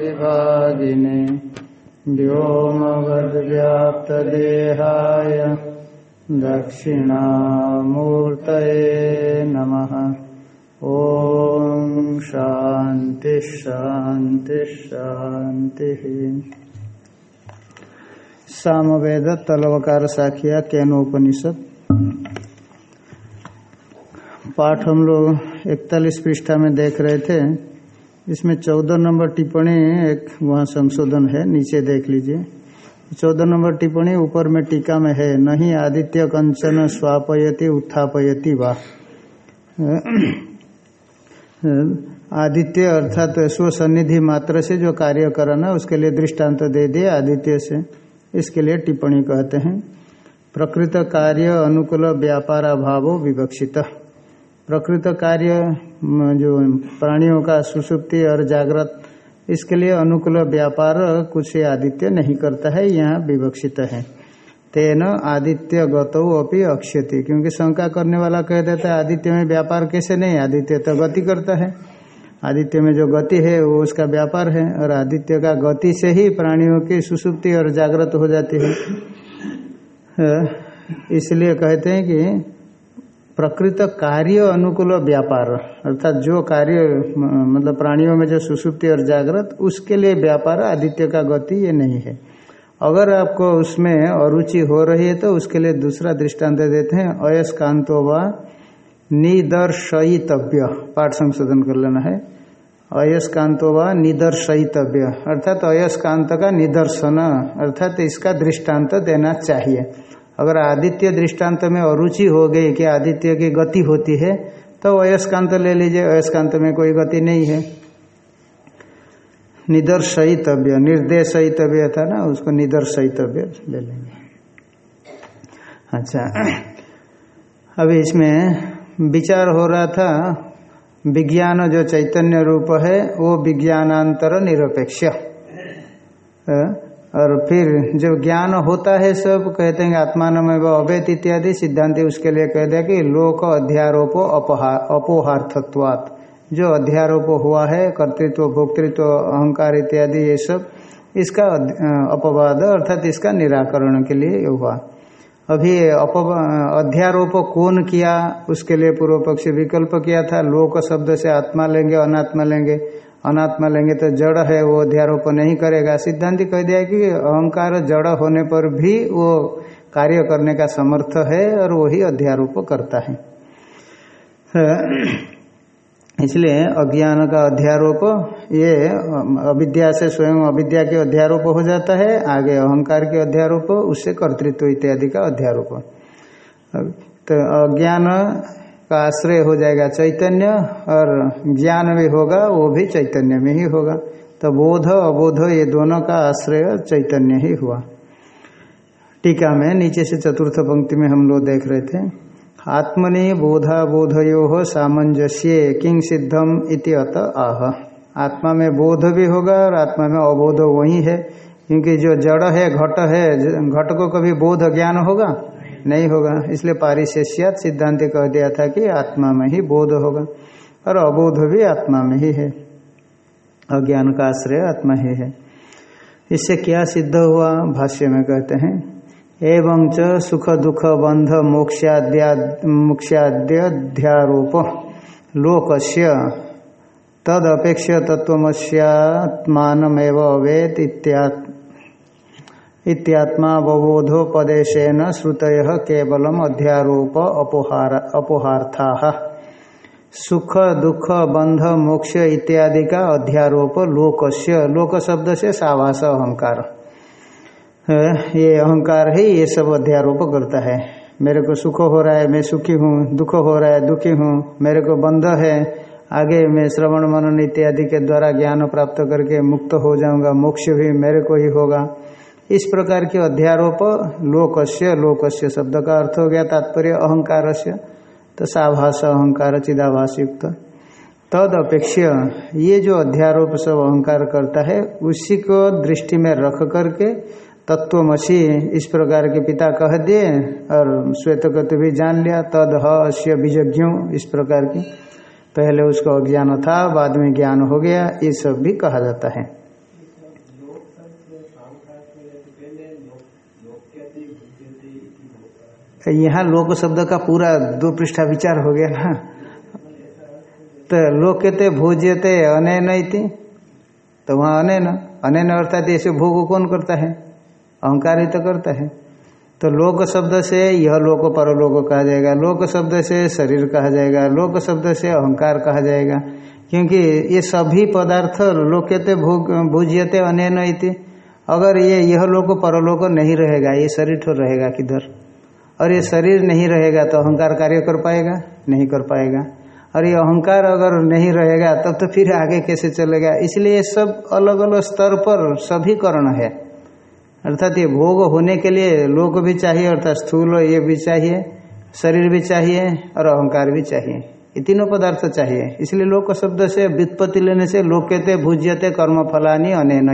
विभागिने व्योमवद्व्याप्तदेहाय दक्षिणामूर्तये नमः। ॐ शान्ति शान्ति शान्तिः। सामवेद तलवकार साखिया केनोपनिषद। पाठ हम लोग इकतालीस पृष्ठा में देख रहे थे। इसमें चौदह नंबर टिप्पणी एक वहाँ संशोधन है, नीचे देख लीजिए। चौदह नंबर टिप्पणी, ऊपर में टीका में है, नहीं आदित्य कंचन स्वापयति उत्थापयति वा। आदित्य अर्थात स्व सन्निधि मात्र से जो कार्य कराना उसके लिए दृष्टांत तो दे दिए आदित्य से। इसके लिए टिप्पणी कहते हैं, प्रकृत कार्य अनुकूल व्यापार अभाव विवक्षित। प्रकृत कार्य जो प्राणियों का सुसुप्ति और जागृत, इसके लिए अनुकूल व्यापार कुछ आदित्य नहीं करता है, यहाँ विवक्षित है। तेन आदित्य गतौ अपनी अक्षति, क्योंकि शंका करने वाला कह देता है, आदित्य में व्यापार कैसे नहीं, आदित्य तो गति करता है। आदित्य में जो गति है, वो उसका व्यापार है, और आदित्य का गति से ही प्राणियों की सुसुप्ति और जागृत हो जाती है। इसलिए कहते हैं कि प्रकृत कार्य अनुकूल व्यापार, अर्थात जो कार्य मतलब प्राणियों में जो सुसुप्ति और जागृत, उसके लिए व्यापार आदित्य का गति ये नहीं है। अगर आपको उसमें अरुचि हो रही है तो उसके लिए दूसरा दृष्टांत देते हैं। अयस्कांतो व निदर्शयितव्य, पाठ संशोधन कर लेना है। अयस्कांतो व निदर्शयितव्य, अर्थात अयस्कांत का निदर्शन, अर्थात इसका दृष्टांत देना चाहिए। अगर आदित्य दृष्टांत में अरुचि हो गई कि आदित्य की गति होती है तो अयस्कांत ले लीजिए, अयस्कांत में कोई गति नहीं है। निदर्शयितव्य, निर्देशयितव्य था ना, उसको निदर्शयितव्य ले लेंगे। अच्छा अभी इसमें विचार हो रहा था, विज्ञान जो चैतन्य रूप है, वो विज्ञानांतर निरपेक्ष। और फिर जो ज्ञान होता है सब, कहते हैं आत्मान में अवैत इत्यादि सिद्धांत उसके लिए कह दिया कि लोक अध्यारोपो अपोहार्थत्वात्। जो अध्यारोप हुआ है, कर्तृत्व, भोक्तृत्व, अहंकार इत्यादि, ये सब, इसका अपवाद अर्थात इसका निराकरण के लिए हुआ। अभी अध्यारोप कौन किया, उसके लिए पूर्व पक्ष विकल्प किया था। लोक शब्द से आत्मा लेंगे, अनात्मा लेंगे। अनात्मा लेंगे तो जड़ है, वो अध्यारोप नहीं करेगा। सिद्धांत कह दिया कि अहंकार जड़ होने पर भी वो कार्य करने का समर्थ है और वही अध्यारोप करता है। इसलिए अज्ञान का अध्यारोप, ये अविद्या से स्वयं अविद्या के अध्यारोप हो जाता है, आगे अहंकार के अध्यारोप, उससे कर्तृत्व इत्यादि का अध्यारोप। तो अज्ञान का आश्रय हो जाएगा चैतन्य और ज्ञान भी होगा, वो भी चैतन्य में ही होगा। तो बोध अबोध, ये दोनों का आश्रय चैतन्य ही हुआ। टीका में नीचे से चतुर्थ पंक्ति में हम लोग देख रहे थे, आत्मनि बोधा बोधयो सामंजस्य किंग सिद्धम इति अत आह। आत्मा में बोध भी होगा और आत्मा में अबोध वही है, क्योंकि जो जड़ है, घट है घट को कभी बोध ज्ञान होगा नहीं होगा। इसलिए पारिशेष्यात सिद्धांत कह दिया था कि आत्मा में ही बोध होगा और अबोध भी आत्मा में ही है। अज्ञान का आश्रय आत्मा ही है। इससे क्या सिद्ध हुआ? भाष्य में कहते हैं, एवं च सुख दुख बंध मोक्षाद्या मोक्षाद्यारोप लोकस्य तदपेक्ष तत्वमस्यात्मानमेव अवेत इत्यात्मावबोधोपदेशेन श्रुत केवलम अध्यारोप अपोहार अपोहार्था। सुख, दुख बंध मोक्ष इत्यादि का अध्यारोप, लोकस्य लोक शब्द से सावास अहंकार। ये अहंकार ही ये सब अध्यारोप करता है। मेरे को सुख हो रहा है, मैं सुखी हूँ, दुख हो रहा है, दुखी हूँ, मेरे को बंध है, आगे मैं श्रवण मनन इत्यादि के द्वारा ज्ञान प्राप्त करके मुक्त हो जाऊँगा, मोक्ष भी मेरे को ही होगा। इस प्रकार के अध्यारोप, लोकस्य लोकस्य शब्द का अर्थ हो गया तात्पर्य अहंकार से तो साभास अहंकार चिदाभास युक्त तद अपेक्ष्य ये जो अध्यारोप सब अहंकार करता है, उसी को दृष्टि में रख करके तत्वमसी इस प्रकार के पिता कह दिए और श्वेतकत्व भी जान लिया। तद हस्य बीजज्ञों इस प्रकार की। पहले उसको अज्ञान था, बाद में ज्ञान हो गया, ये सब भी कहा जाता है। यहाँ लोक शब्द का पूरा दो पृष्ठा विचार हो गया ना। तो लोग कहते भोज्यते अनैन इति। तो वहाँ अनैन अनैन अर्थात ऐसे भोग कौन करता है? अहंकार ही तो करता है। तो लोक शब्द से यह लोक परलोक कहा जाएगा, लोक शब्द से शरीर कहा जाएगा, लोक शब्द से अहंकार कहा जाएगा। क्योंकि ये सभी पदार्थ लोक्यते भोग, भूज्यते अनैन इति। अगर ये, यह लोक परलोक नहीं रहेगा, ये शरीर रहेगा किधर? और ये शरीर नहीं रहेगा तो अहंकार कार्य कर पाएगा? नहीं कर पाएगा। और ये अहंकार अगर नहीं रहेगा तब तो फिर आगे कैसे चलेगा? इसलिए ये सब अलग अलग स्तर पर सभी करण है। अर्थात ये भोग होने के लिए लोक भी चाहिए अर्थात स्थूल ये भी चाहिए शरीर भी चाहिए और अहंकार भी चाहिए। ये तीनों पदार्थ चाहिए। इसलिए लोक शब्द से व्युत्पत्ति लेने से लोक कहते भूज्यते कर्म फलानी अनैन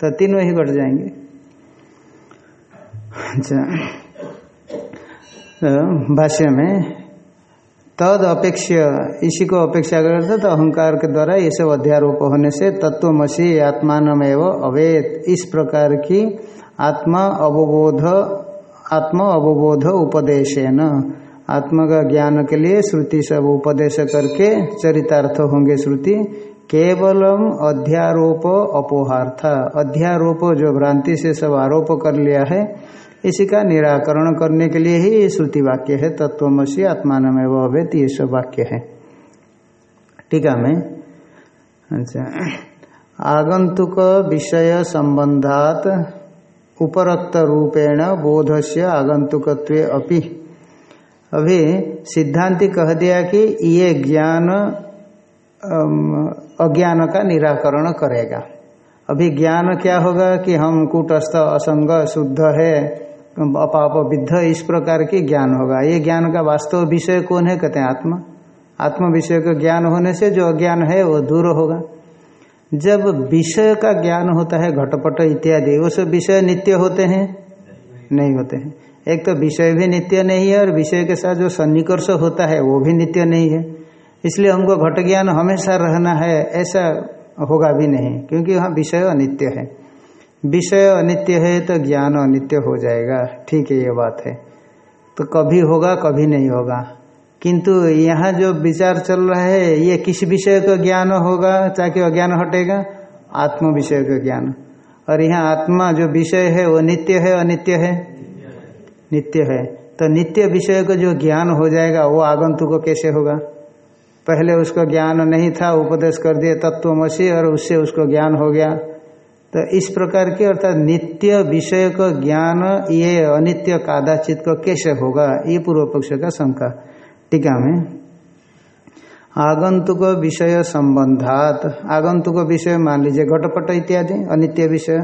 तो तीनों ही घट जाएँगे। अच्छा। भाष्य में, तद अपेक्ष्य इसी को अपेक्षा करते तो अहंकार के द्वारा ये सब अध्यारोप होने से तत्वमसी आत्मान अवेद इस प्रकार की आत्मा अवबोध आत्मा अवबोध उपदेशन। आत्मा का ज्ञान के लिए श्रुति सब उपदेश करके चरितार्थ होंगे श्रुति। केवलम अध्यारोप अपोहार्थ। अध्यारोप जो भ्रांति से सब आरोप कर लिया है इसी का निराकरण करने के लिए ही श्रुति वाक्य है, तत्वमसी आत्मान में वो अवैत ये सब वाक्य है। टीका में अच्छा आगंतुक विषय संबंधात उपरक्त रूपेण बोध से आगंतुकत्व अपि। अभी सिद्धांति कह दिया कि ये ज्ञान अज्ञान का निराकरण करेगा। अभी ज्ञान क्या होगा कि हम कूटस्थ, असंग, शुद्ध है अपाप विद्ध इस प्रकार की ज्ञान होगा। ये ज्ञान का वास्तव विषय कौन है, कहते हैं आत्मा। आत्म विषय का ज्ञान होने से जो अज्ञान है, वो दूर होगा। जब विषय का ज्ञान होता है, घटपट इत्यादि, वो सब विषय नित्य होते हैं? नहीं होते हैं। एक तो विषय भी नित्य नहीं है, और विषय के साथ जो सन्निकर्ष होता है, वो भी नित्य नहीं है। इसलिए हमको घट ज्ञान हमेशा रहना है, ऐसा होगा भी नहीं, क्योंकि वहाँ विषय अनित्य है। विषय अनित्य है तो ज्ञान अनित्य हो जाएगा। ठीक है, ये बात है। तो कभी होगा, कभी नहीं होगा। किंतु यहाँ जो विचार चल रहा है, ये किस विषय का ज्ञान होगा, ताकि अज्ञान हटेगा? आत्म विषय का ज्ञान। और यहाँ आत्मा जो विषय है, वो नित्य है, अनित्य है? नित्य है। तो नित्य विषय का जो ज्ञान हो जाएगा, वो आगंतुक कैसे होगा? पहले उसको ज्ञान नहीं था, उपदेश कर दिए, तत्वमसी, और उससे उसको ज्ञान हो गया। तो इस प्रकार के अर्थात नित्य विषय का ज्ञान, ये अनित्य कादाचित को कैसे होगा? ये पूर्व पक्ष का शंका। टीका में आगंतुक विषय संबंधात। आगंतुक विषय मान लीजिए घटपट इत्यादि, अनित्य विषय।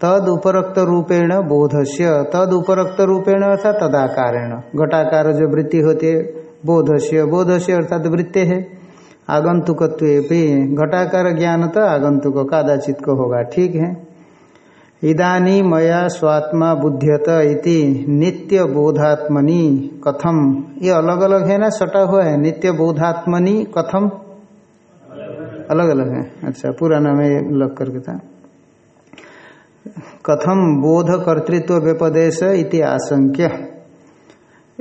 तद उपरक्त रूपेण बोधस्य। तद उपरक्त रूपेण अर्थात तदाकारेण। घटाकार जो वृत्ति होती है, बोधस्य। बोधस्य अर्थात वृत्ति है। आगंतुकत्व भी घटाकार ज्ञान तो आगंतुक कादाचित को होगा ठीक है? इदानी मया स्वात्मा बुद्ध्यत इति नित्य बोधात्मनि कथम। ये अलग अलग है ना? सटा हुआ है। नित्य बोधात्मनि कथम? अलग अलग है। अच्छा पुराना में लग करके था। कथम बोध कर्तृत्व व्यपदेश इति आशंक्य।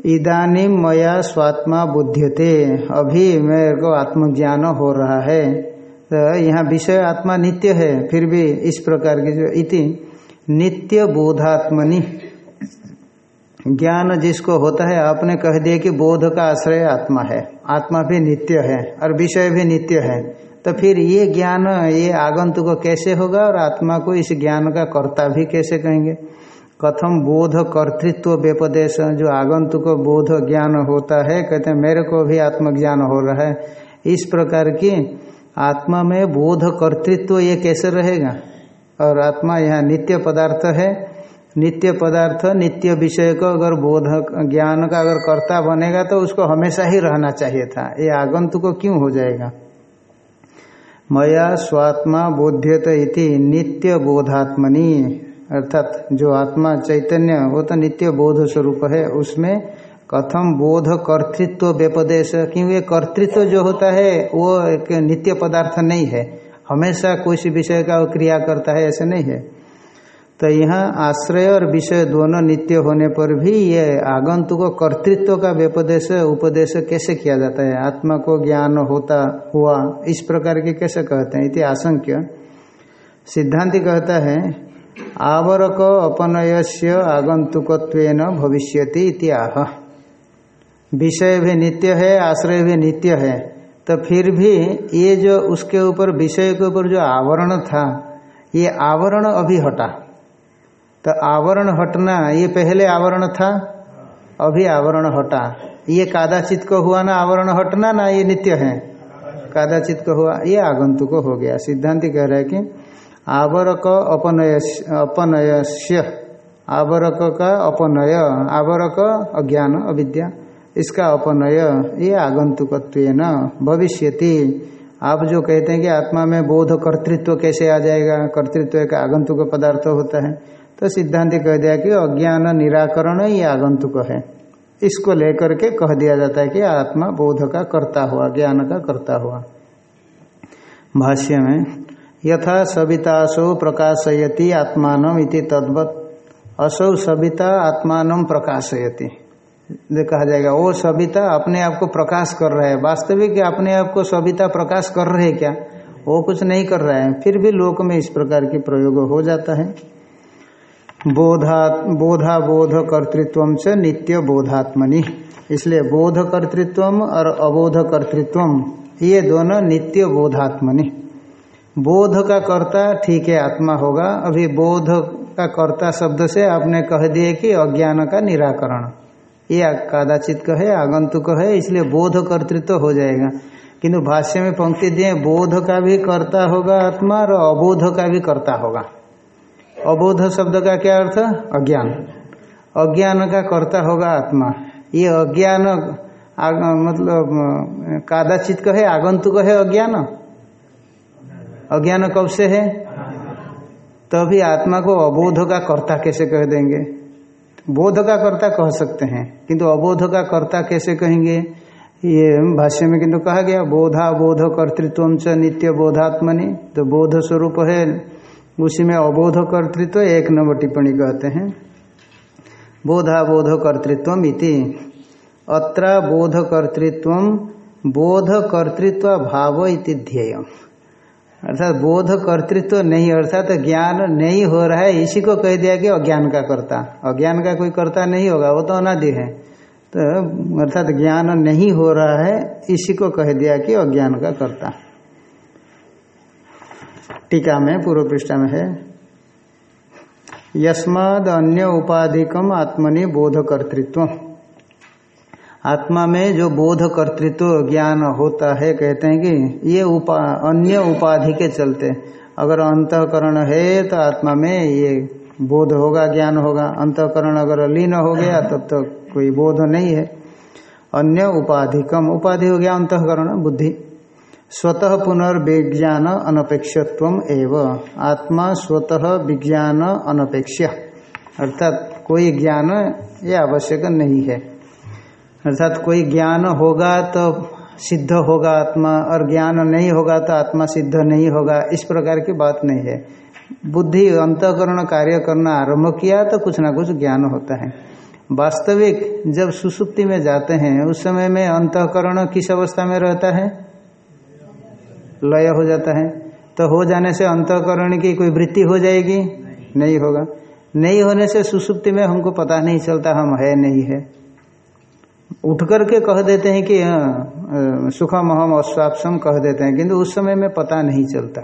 इदानी मया स्वात्मा बुद्ध्यते अभी मेरे को आत्मज्ञान हो रहा है। तो यहाँ विषय आत्मा नित्य है, फिर भी इस प्रकार की जो इति। नित्य बोधात्मनि। ज्ञान जिसको होता है, आपने कह दिया कि बोध का आश्रय आत्मा है। आत्मा भी नित्य है और विषय भी नित्य है। तो फिर ये ज्ञान, ये आगंतुक कैसे होगा और आत्मा को इस ज्ञान का कर्ता भी कैसे कहेंगे? कथम बोध कर्तृत्व व्यपदेश, जो आगंतुक बोध ज्ञान होता है, कहते हैं, मेरे को भी आत्मज्ञान हो रहा है। इस प्रकार की आत्मा में बोध कर्तृत्व ये कैसे रहेगा? और आत्मा यहाँ नित्य पदार्थ है। नित्य पदार्थ, नित्य विषय को अगर बोध ज्ञान का अगर कर्ता बनेगा तो उसको हमेशा ही रहना चाहिए था। ये आगंतुक क्यों हो जाएगा? मया स्वात्मा बोध्यत इति नित्य बोधात्मनि। अर्थात जो आत्मा चैतन्य वो तो नित्य बोध स्वरूप है, उसमें कथम बोध कर्तृत्व व्यपदेश क्योंकि कर्तृत्व जो होता है, वो एक नित्य पदार्थ नहीं है। हमेशा कुछ विषय का वो क्रिया करता है, ऐसे नहीं है। तो यहाँ आश्रय और विषय दोनों नित्य होने पर भी ये आगंतुक कर्तृत्व का व्यपदेश, उपदेश कैसे किया जाता है? आत्मा को ज्ञान होता हुआ, इस प्रकार के कैसे कहते हैं? इति आशंक्य। सिद्धांति कहता है आवरक अपनयस्य आगंतुकत्वेन भविष्यति इत्याह विषय भी नित्य है आश्रय भी नित्य है। तो फिर भी ये जो उसके ऊपर, विषय के ऊपर जो आवरण था, ये आवरण अभी हटा। तो आवरण हटना, ये पहले आवरण था, अभी आवरण हटा। ये कादाचित को हुआ ना आवरण हटना, ना ये नित्य है? कादाचित को हुआ, ये आगंतुक हो गया। सिद्धांत कह रहे हैं कि आवरक अपनय अपनयस्य आवरक का अपनय, आवरक अज्ञान, अविद्या। इसका अपनय, ये आगंतुकत्व न भविष्यति। आप जो कहते हैं कि आत्मा में बोध कर्तृत्व कैसे आ जाएगा? कर्तृत्व एक आगंतुक पदार्थ होता है। तो सिद्धांत कह दिया कि अज्ञान निराकरण ये आगंतुक है। इसको लेकर के कह दिया जाता है कि आत्मा बोध का करता हुआ, ज्ञान का करता हुआ। भाष्य में यथा सवितासो प्रकाशयति आत्मान तद्वत। असौ सविता आत्मान प्रकाशयति। कहा जाएगा वो सविता, अपने आप को प्रकाश कर रहा है। वास्तविक अपने आप को सविता प्रकाश कर रहे क्या? वो कुछ नहीं कर रहा है। फिर भी लोक में इस प्रकार की प्रयोग हो जाता है। बोधा बोधा बोध कर्तृत्व से नित्य बोधात्मनि। इसलिए बोध कर्तृत्व और अबोध कर्तृत्व ये दोनों नित्य बोधात्मनि। बोध का कर्ता ठीक है, आत्मा होगा। अभी बोध का कर्ता शब्द से आपने कह दिए कि अज्ञान का निराकरण। ये कादाचित कहे, आगंतुक है, इसलिए बोध कर्तृत्व तो हो जाएगा। किंतु भाष्य में पंक्ति दिए, बोध का भी कर्ता होगा आत्मा और अबोध का भी कर्ता होगा। अबोध शब्द का क्या अर्थ? अज्ञान। अज्ञान का कर्ता होगा आत्मा। ये अज्ञान मतलब कादाचित कहे, आगंतुक है अज्ञान। अज्ञान कब से है? तभी आत्मा को अबोध का कर्ता कैसे कह देंगे? बोध का कर्ता कह सकते हैं, किंतु अबोध का कर्ता कैसे कहेंगे? ये भाष्य में किंतु कहा गया बोधा बोध कर्तृत्व च नित्य बोधात्मनि। तो बोध स्वरूप है, उसी में अबोध कर्तृत्व एक नंबर टिप्पणी कहते हैं। बोधा बोध कर्तृत्व इति। अत्र बोध कर्तृत्व बोध कर्तृत्व भाव इति ध्येय अर्थात बोध कर्तृत्व तो नहीं, अर्थात तो ज्ञान नहीं हो रहा है, इसी को कह दिया कि अज्ञान का कर्ता। अज्ञान का कोई कर्ता नहीं होगा, वो तो अनादि है। तो अर्थात तो ज्ञान नहीं हो रहा है, इसी को कह दिया कि अज्ञान का कर्ता। टीका में, पूर्व पृष्ठा में है। यस्माद अन्य उपाधिकम आत्मनि बोध कर्तृत्व। आत्मा में जो बोध कर्तृत्व ज्ञान होता है, कहते हैं कि ये उपा, अन्य उपाधि के चलते, अगर अंतकरण है तो आत्मा में ये बोध होगा, ज्ञान होगा। अंतकरण अगर लीन हो गया, तब तो कोई बोध नहीं है। अन्य उपाधि, कम उपाधि हो गया अंतकरण, बुद्धि। स्वतः पुनर्विज्ञान अनपेक्षत्व एवं। आत्मा स्वतः विज्ञान अनपेक्ष अर्थात कोई ज्ञान ये आवश्यक नहीं है। अर्थात कोई ज्ञान होगा तो सिद्ध होगा आत्मा, और ज्ञान नहीं होगा तो आत्मा सिद्ध नहीं होगा। इस प्रकार की बात नहीं है। बुद्धि, अंतकरण, कार्य करना आरंभ किया तो कुछ ना कुछ ज्ञान होता है। वास्तविक जब सुसुप्ति में जाते हैं, उस समय में अंतकरण किस अवस्था में रहता है? लय हो जाता है। तो हो जाने से अंतकरण की कोई वृत्ति हो जाएगी? नहीं होगा। नहीं होने से सुसुप्ति में हमको पता नहीं चलता हम है, नहीं है। उठ करके कह देते हैं कि हाँ, सुखम हम अस्वापसम कह देते हैं किंतु उस समय में पता नहीं चलता।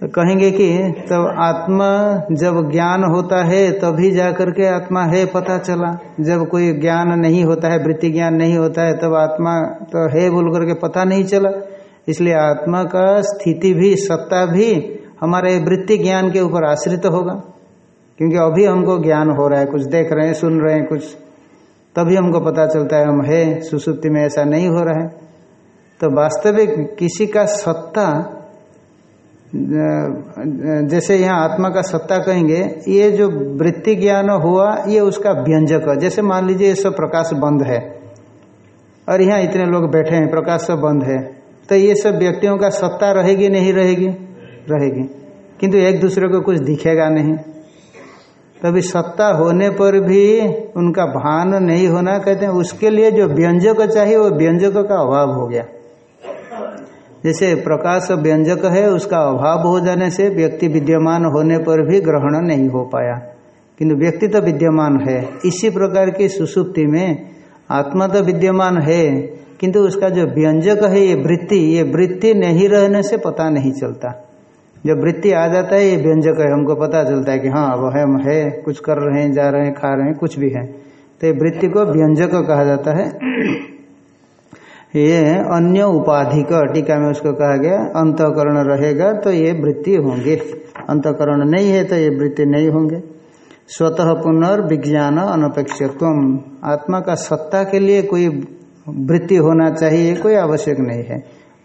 तो कहेंगे कि तब तो आत्मा जब ज्ञान होता है तभी जा करके आत्मा है पता चला। जब कोई ज्ञान नहीं होता है वृत्ति ज्ञान नहीं होता है तब आत्मा तो है बोल करके पता नहीं चला। इसलिए आत्मा का स्थिति भी सत्ता भी हमारे वृत्ति ज्ञान के ऊपर आश्रित होगा। क्योंकि अभी हमको ज्ञान हो रहा है कुछ देख रहे हैं सुन रहे हैं कुछ तभी हमको पता चलता है, हम, है, सुसुप्ति में ऐसा नहीं हो रहा है। तो वास्तविक किसी का सत्ता जैसे यहाँ आत्मा का सत्ता कहेंगे, ये जो वृत्ति ज्ञान हुआ, ये उसका व्यंजक। है जैसे मान लीजिए, ये सब प्रकाश बंद है, और यहाँ इतने लोग बैठे हैं, प्रकाश सब बंद है तो ये सब व्यक्तियों का सत्ता रहेगी, नहीं रहेगी? रहेगी। किंतु एक दूसरे को कुछ दिखेगा नहीं। तभी सत्ता होने पर भी उनका भान नहीं होना, कहते हैं, उसके लिए जो व्यंजक चाहिए, वो व्यंजक का अभाव हो गया। जैसे प्रकाश व्यंजक है, उसका अभाव हो जाने से व्यक्ति विद्यमान होने पर भी ग्रहण नहीं हो पाया। किंतु व्यक्ति तो विद्यमान है। इसी प्रकार की सुसुप्ति में आत्मा तो विद्यमान है, किंतु उसका जो व्यंजक है, ये वृत्ति ये वृत्ति नहीं रहने से पता नहीं चलता। जब वृत्ति आ जाता है, ये व्यंजक है, हमको पता चलता है कि हाँ अब हम है, कुछ कर रहे हैं, जा रहे हैं, खा रहे हैं, कुछ भी है। तो ये वृत्ति को व्यंजक कहा जाता है। ये अन्य उपाधि का टीका में उसको कहा गया, अंतकरण रहेगा तो ये वृत्ति होंगे। अंतकरण नहीं है तो ये वृत्ति नहीं होंगे। स्वतः पुनर्विज्ञान अनपेक्षत्व आत्मा का सत्ता के लिए कोई वृत्ति होना चाहिए, कोई आवश्यक नहीं है।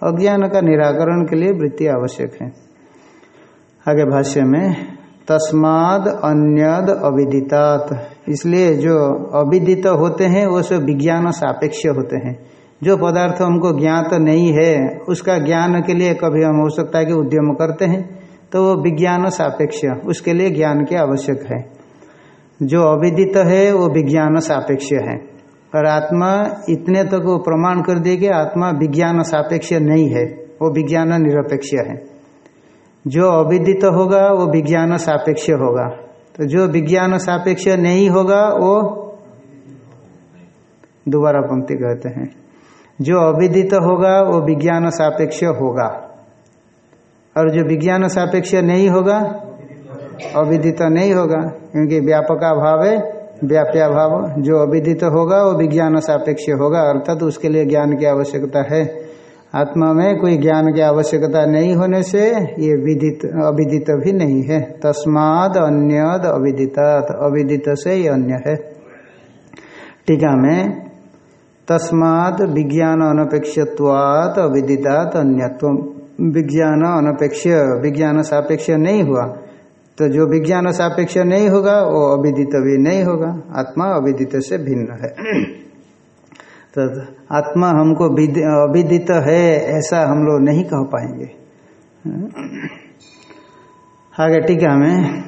अज्ञान का निराकरण के लिए वृत्ति आवश्यक है। आगे भाष्य में, तस्माद अन्यद अविदितात। इसलिए जो अविदित होते हैं, वो सब विज्ञान सापेक्ष होते हैं। जो पदार्थ हमको ज्ञात तो नहीं है, उसका ज्ञान के लिए कभी हम, हो सकता है कि उद्यम करते हैं तो वो विज्ञान सापेक्ष, उसके लिए ज्ञान की आवश्यक है। जो अविदित है, वो विज्ञान सापेक्ष है। और आत्मा इतने तक तो वो प्रमाण कर दिए कि आत्मा विज्ञान सापेक्ष नहीं है, वो विज्ञान निरपेक्ष है। जो अविदित होगा, वो विज्ञान सापेक्ष होगा। तो जो विज्ञान सापेक्ष नहीं होगा, वो दोबारा पंक्ति कहते हैं। जो अविदित होगा, वो विज्ञान सापेक्ष होगा। और जो विज्ञान सापेक्ष नहीं होगा, अविदित नहीं होगा। क्योंकि व्यापका भाव है, व्याप्या भाव जो अविदित होगा, वो विज्ञान सापेक्ष होगा। अर्थात उसके लिए ज्ञान की आवश्यकता है। आत्मा में कोई ज्ञान की आवश्यकता नहीं होने से ये विदित, अविदित भी नहीं है। तस्माद अन्यद अविदितात। अविदित से ये अन्य है। टीका में, तस्माद विज्ञान अनपेक्षत्वात, अविदितात अन्यत्व विज्ञान अनपेक्ष, विज्ञान सापेक्ष नहीं हुआ। तो जो विज्ञान सापेक्ष नहीं होगा, वो अविदित भी नहीं होगा। आत्मा अविदित से भिन्न है। तो आत्मा हमको अविदित है, ऐसा हम लोग नहीं कह पाएँगे। आगे टीका में,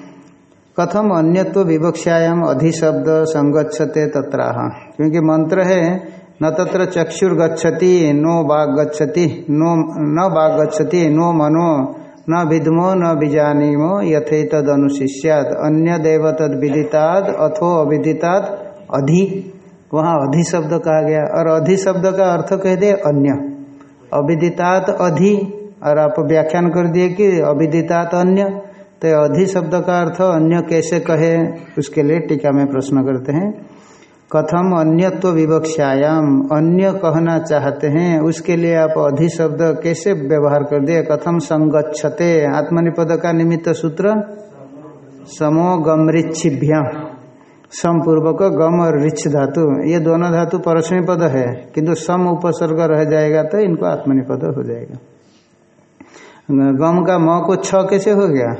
कथम अन्यत्व विवक्षायाम अधिशब्द संगच्छते तत्राह। क्योंकि मंत्र है, न तत्र चक्षुर गच्छति नो बाग गच्छति नो, न बाग गच्छति नो मनो, न विद्मो, न बीजानीमो यथेतद अनुशिष्याद अन्य देव तद विदिताद अथो अविदिताद अधि वहाँ अधि शब्द कहा गया, और अधि शब्द का अर्थ कह दे अन्य। अविदितात अधि, और आप व्याख्यान कर दिए कि अविदितात अन्य तो अधि शब्द का अर्थ अन्य कैसे कहे, उसके लिए टीका में प्रश्न करते हैं। कथम अन्यत्व विवक्षायाम, अन्य कहना चाहते हैं, उसके लिए आप अधि शब्द कैसे व्यवहार कर दिए? कथम संगच्छते, आत्मनिपद का निमित्त सूत्र? समो समपूर्वक गम और रिच धातु, ये दोनों धातु परस्मी पद है, किंतु सम उपसर्ग रह जाएगा तो इनको आत्मनिपद हो जाएगा। गम का म को छ कैसे हो गया?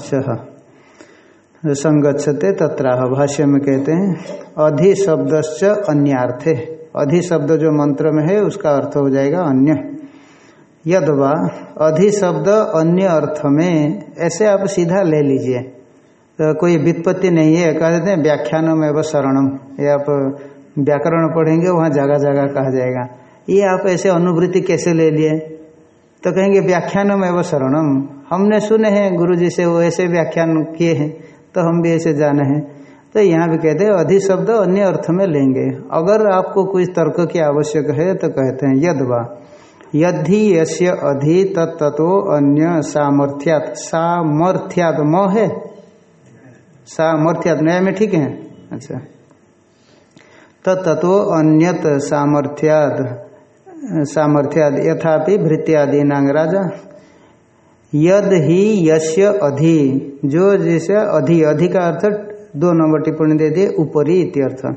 छह संगच्छते तत्राह, भाष्य में कहते हैं अधि शब्दश्च अन्यार्थे। अधि शब्द जो मंत्र में है, उसका अर्थ हो जाएगा अन्य। यदवा अधि शब्द अन्य अर्थ में, ऐसे आप सीधा ले लीजिए। तो कोई वित्पत्ति नहीं है, कह देते हैं व्याख्यानों में वह शरणम। ये आप व्याकरण पढ़ेंगे, वहाँ जगह जगह कहा जाएगा। ये आप ऐसे अनुवृत्ति कैसे ले लिए? तो कहेंगे व्याख्यान में वह शरणम। हमने सुने हैं गुरु जी से वो ऐसे व्याख्यान किए हैं तो हम भी ऐसे जाने हैं। तो यहाँ भी कहते हैं अधिशब्द अन्य अर्थ में लेंगे। अगर आपको कुछ तर्क की आवश्यक है तो कहते हैं यदवा यदि यश्य अधि तत्तो अन्य सामर्थ्यात सामर्थ्यात म है। सामर्थ्यात न्याय में ठीक है? अच्छा। तत्व अन्यत सामर्थ्याद सामर्थ्याद यथापि भृत्यादि नांग राजा। यद ही यश्य अधि, जो जैसे अधि अधि का अर्थ दो नंबर टिप्पणी दे दिए ऊपरी इत्यर्थ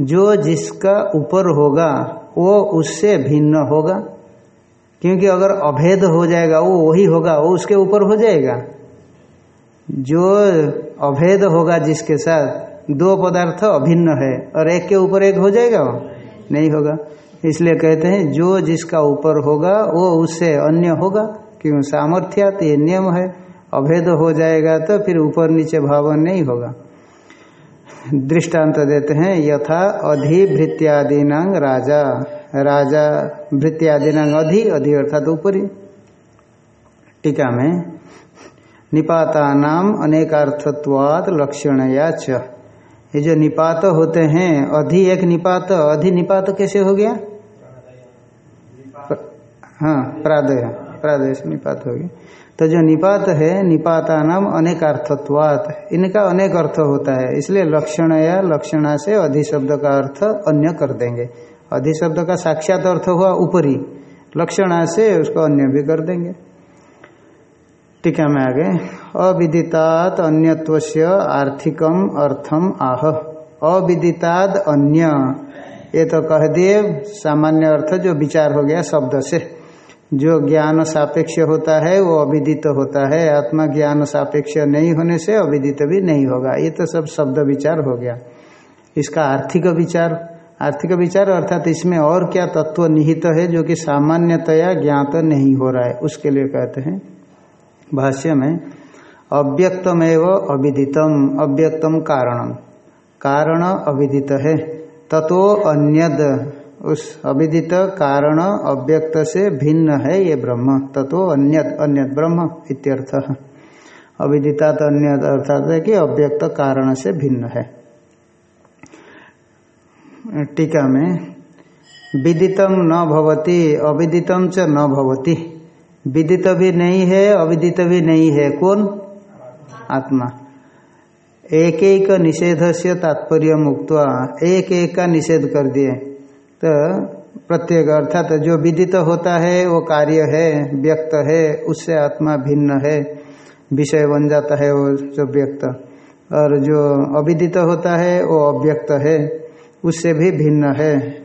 जो जिसका ऊपर होगा, वो उससे भिन्न होगा। क्योंकि अगर अभेद हो जाएगा, वो वही होगा, वो उसके ऊपर हो जाएगा। जो अभेद होगा जिसके साथ, दो पदार्थ अभिन्न है, और एक के ऊपर एक हो जाएगा? वो नहीं होगा। इसलिए कहते हैं, जो जिसका ऊपर होगा, वो उससे अन्य होगा। क्यों? सामर्थ्यात ये नियम है। अभेद हो जाएगा तो फिर ऊपर नीचे भाव नहीं होगा। दृष्टांत देते हैं, यथा अधिभृत्यादीनांग राजा। राजा भृत्यादीनांग अधि अधि अर्थात ऊपरी। टीका में निपाता नाम अनेकार्थत्वाद लक्षणया च। ये जो निपात होते हैं, अधि एक निपात, अधि निपात कैसे हो गया? हाँ प्रादय प्रादय से निपात हो गया। तो जो निपात है निपाता नाम अनेकार्थत्वात, इनका अनेक अर्थ होता है। इसलिए लक्षण या लक्षणा से अधि शब्द का अर्थ अन्य कर देंगे। अधि शब्द का साक्षात अर्थ हुआ ऊपरी। लक्षणा से उसको अन्य भी कर देंगे। टीका में आगे। अविदितात अन्यत्व आर्थिकम अर्थम आह। अविदिताद अन्य। ये तो कह दिए, सामान्य अर्थ जो विचार हो गया शब्द से। जो ज्ञान सापेक्ष होता है, वो अविदित होता है। आत्मा ज्ञान सापेक्ष नहीं होने से अविदित भी नहीं होगा। ये तो सब शब्द विचार हो गया। इसका आर्थिक विचार। आर्थिक विचार अर्थात इसमें और क्या तत्व निहित है, जो कि सामान्यतया ज्ञात नहीं हो रहा है, उसके लिए कहते हैं। भाष्य में, अव्यक्तमेव अविदितम, अव्यक्तम कारणम। कारण अविदित है। तत्व अन्यद, उस अविदित कारण अव्यक्त से भिन्न है ये ब्रह्म। तत्व अन्यत अन्यत ब्रह्म इत्यर्थ। अविदिता तो अन्य अर्थात है कि अव्यक्त कारण से भिन्न है। टीका में, विदितम न भवती, अविदितम च न भवती। विदित भी नहीं है, अविदित भी नहीं है। कौन? आत्मा। एक एक निषेध से तात्पर्य मुक्त एक एक का निषेध कर दिए। तो प्रत्येक अर्थात तो जो विदित होता है, वो कार्य है, व्यक्त है, उससे आत्मा भिन्न है। विषय बन जाता है वो जो व्यक्त। और जो अविदित होता है, वो अव्यक्त है, उससे भी भिन्न है।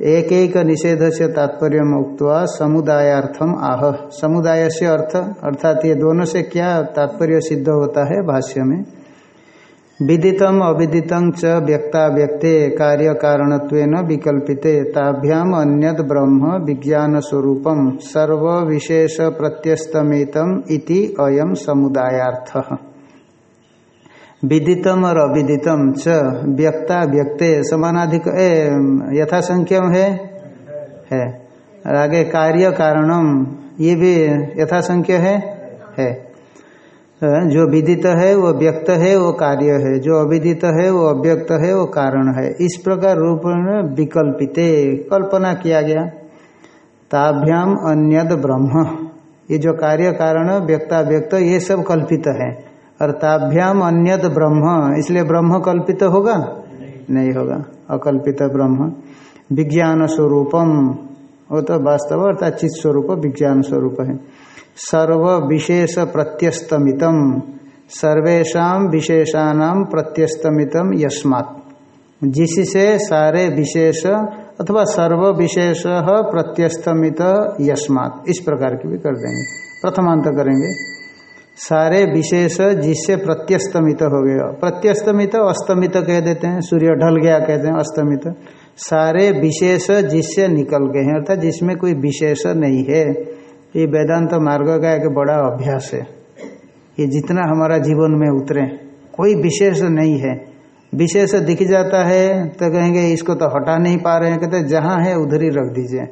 एक एक निषेध से तात्पर्य मुक्त समुदायार्थम आह। समुदाय से अर्थ, अर्थात ये दोनों से क्या तात्पर्य सिद्ध होता है भाष्य में विदितम अविदितं च व्यक्ता व्यक्ते कार्य कारणत्वेन विकल्पिते। ताभ्याम अन्यद ब्रह्म विज्ञान स्वरूपम सर्व विशेष प्रत्यस्तमितम इति अयम समुदायार्थ। विदितम और अविदितम च। व्यक्ता, व्यक्ते, समानाधिक यथा संख्यम है? है। और आगे कार्य कारणम, ये भी यथा संख्य है। है जो विदित है, वो व्यक्त है, वो कार्य है। जो अविदित है, वो अव्यक्त है, वो कारण है। इस प्रकार रूप में विकल्पिते, कल्पना किया गया। ताभ्याम अन्यद ब्रह्म। ये जो कार्य कारण, व्यक्ता, व्यक्त, ये सब कल्पित है। और ताभ्याम अन्यद ब्रह्म। इसलिए ब्रह्म कल्पित होगा? नहीं। होगा। अकल्पित ब्रह्म। विज्ञान स्वरूपम वो तो वास्तव अर्थात चित स्वरूप विज्ञान स्वरूप है। सर्व विशेष प्रत्यस्तमितम सर्वेशा विशेषाणाम प्रत्यस्तमितम यस्मात्। जिससे सारे विशेष अथवा सर्व विशेष प्रत्यस्तमित यस्मात्। इस प्रकार की भी कर देंगे। प्रथमांत करेंगे। सारे विशेष जिससे प्रत्यस्तमित हो गया। प्रत्यस्तमित, अस्तमित कह देते हैं, सूर्य ढल गया कहते हैं, अस्तमित। सारे विशेष जिससे निकल गए हैं, अर्थात जिसमें कोई विशेष नहीं है। ये वेदांत मार्ग का एक बड़ा अभ्यास है। ये जितना हमारा जीवन में उतरे, कोई विशेष नहीं है। विशेष दिख जाता है तो कहेंगे, इसको तो हटा नहीं पा रहे हैं, कहते जहाँ है, उधर ही रख दीजिए।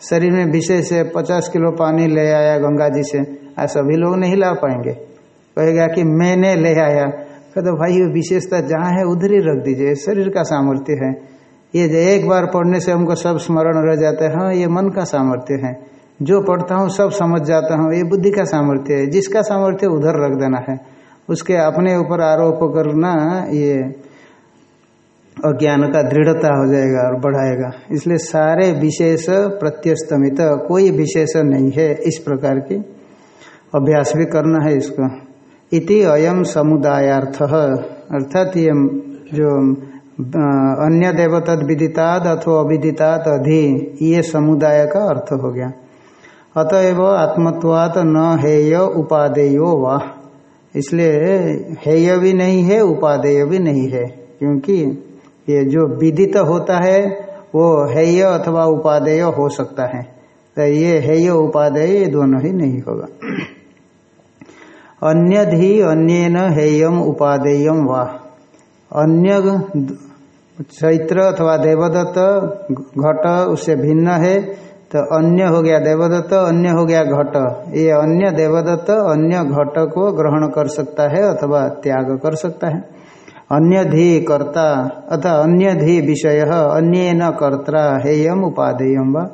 शरीर में विशेष है, पचास किलो पानी ले आया गंगा जी से। आज सभी लोग नहीं ला पाएँगे। कहेगा कि मैंने ले आया। कह तो भाई, ये विशेषता जहाँ है, उधर ही रख दीजिए। शरीर का सामर्थ्य है। ये एक बार पढ़ने से हमको सब स्मरण रह जाता है। हाँ ये मन का सामर्थ्य है। जो पढ़ता हूँ, सब समझ जाता हूँ। ये बुद्धि का सामर्थ्य है। जिसका सामर्थ्य उधर रख देना है। उसके अपने ऊपर आरोप करना, ये अज्ञान का दृढ़ता हो जाएगा और बढ़ाएगा। इसलिए सारे विशेष प्रत्यस्तमित, कोई विशेष नहीं है इस प्रकार की। अभ्यास भी करना है इसको। इति अयम समुदायार्थ। अर्थात ये जो अन्य देवतद विदिताद अथवा अविदिताद अधि, ये समुदाय का अर्थ हो गया। अतएव आत्मत्वात न हेय उपादेयो वा। इसलिए हेय भी नहीं है, उपादेय भी नहीं है। क्योंकि ये जो विदित होता है, वो हेय अथवा उपादेय हो सकता है। तो ये हेय उपादेय दोनों ही नहीं होगा। अन्य धी अन्य हेयम उपादेयम वा। अन्य चैत्र अथवा देवदत्त घट, उससे भिन्न है तो अन्य हो गया देवदत्त, अन्य हो गया घट। ये अन्य देवदत्त, अन्य घट को ग्रहण कर सकता है अथवा त्याग कर सकता है। अन्य धी कर्ता अथवा अन्य धी विषय अन्य न कर्ता हेयम उपादेयम व।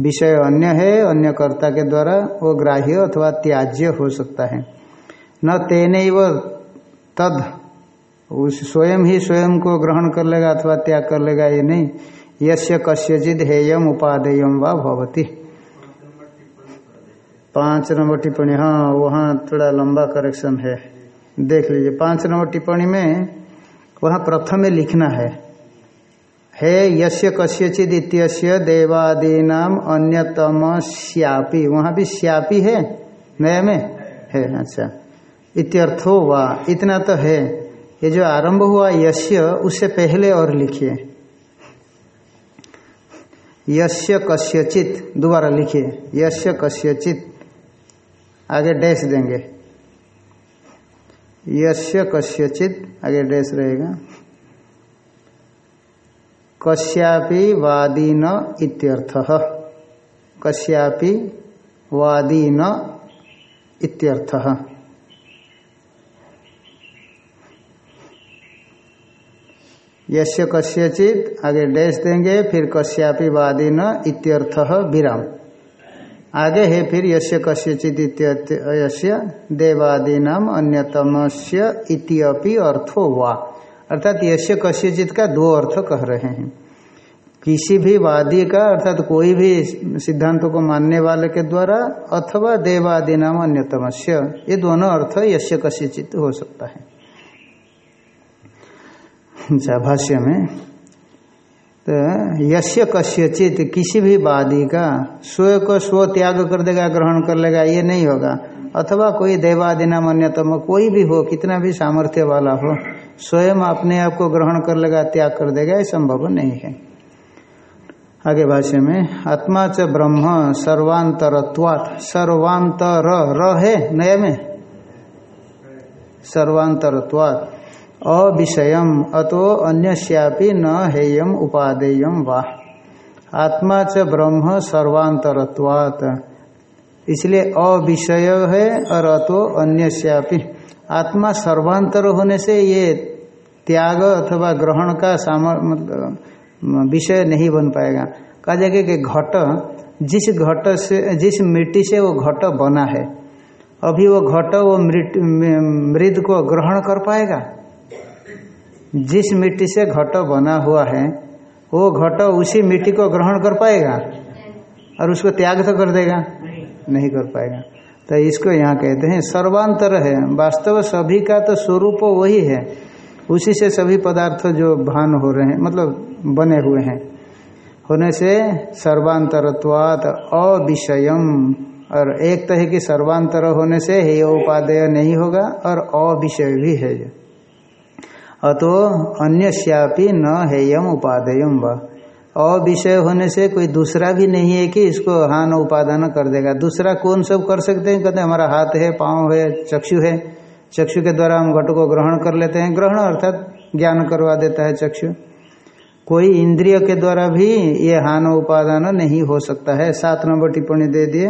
विषय अन्य है, अन्य कर्ता के द्वारा वो ग्राह्य अथवा त्याज्य हो सकता है। न तेन तद। उस स्वयं ही स्वयं को ग्रहण कर लेगा अथवा त्याग कर लेगा ये नहीं। यश्य कस्यचित हेयम उपादेयम व पाँच नंबर टिप्पणी हाँ वहाँ थोड़ा लंबा करेक्शन है। देख लीजिए, पाँच नंबर टिप्पणी में वहाँ प्रथम में लिखना है। हे यश्य कस्यचित इत्यस्य देवादीनाम अन्यतम श्यापी वहाँ भी श्यापी है? नया में? है अच्छा। इत्यर्थो वा, इतना तो है। ये जो आरंभ हुआ यश्य उससे पहले और लिखिए। यश्य कस्यचित, दोबारा लिखिए। यश्य कस्यचित, आगे डैश देंगे। यश्य कस्यचित, आगे डैश रहेगा। कश्यापि वादीन इत्यर्थ। कश्यापि वादीन इत्यर्थ। यश्य कस्यचित, आगे डैश देंगे, फिर कश्यापि वादी न, इत्यर्थ विराम। आगे है फिर यश्य कस्यचित यश्य देवादीनाम अन्यतमस्य इत्यपि अर्थो वा। अर्थात यश्य कस्यचित का दो अर्थ कह रहे हैं। किसी भी वादी का, अर्थात कोई भी सिद्धांतों को मानने वाले के द्वारा, अथवा देवादि नाम अन्यतमस्य, ये दोनों अर्थ यश्य कस्यचित हो सकता है। भाष्य में तो यश्य कस्यचित किसी भी वादी का स्व को स्व त्याग कर देगा, ग्रहण कर लेगा, ये नहीं होगा। अथवा कोई देवादि नाम अन्यतम कोई भी हो, कितना भी सामर्थ्य वाला हो, स्वयं अपने आप को ग्रहण कर लेगा, त्याग कर देगा, ये संभव नहीं है। आगे भाष्य में आत्मा च ब्रह्म सर्वांतरत्वात् सर्वांतर र है नया में सर्वांतरत्वात्। अविषयम अतो अन्यश्यापि न हेयम उपादेयम वा। आत्मा च ब्रह्म सर्वांतरत्वात् इसलिए अविषय है और अतो अन्यश्यापि आत्मा सर्वांतर होने से ये त्याग अथवा ग्रहण का सामर मतलब विषय नहीं बन पाएगा। कहा जाएगा कि घट, जिस घट से, जिस मिट्टी से वो घट बना है, अभी वो घट वो मृद को ग्रहण कर पाएगा? जिस मिट्टी से घट बना हुआ है, वो घट उसी मिट्टी को ग्रहण कर पाएगा? और उसको त्याग तो कर देगा? नहीं कर पाएगा। तो इसको यहाँ कहते हैं, सर्वांतर है। वास्तव सभी का तो स्वरूप वही है। उसी से सभी पदार्थ जो भान हो रहे हैं मतलब बने हुए हैं। होने से सर्वांतरत्वात अविषयम। और एक तरह की सर्वांतर होने से हे उपादेय नहीं होगा, और अविषय भी है। अतो अन्यश्यापी न हेयम उपादेयम व। अविषय होने से कोई दूसरा भी नहीं है कि इसको हान उपादान कर देगा। दूसरा कौन सब कर सकते हैं? कहते हैं, हमारा हाथ है, पाँव है, चक्षु है। चक्षु के द्वारा हम घट को ग्रहण कर लेते हैं। ग्रहण अर्थात ज्ञान करवा देता है चक्षु। कोई इंद्रिय के द्वारा भी ये हान उपादान नहीं हो सकता है। सात नंबर टिप्पणी दे दिए।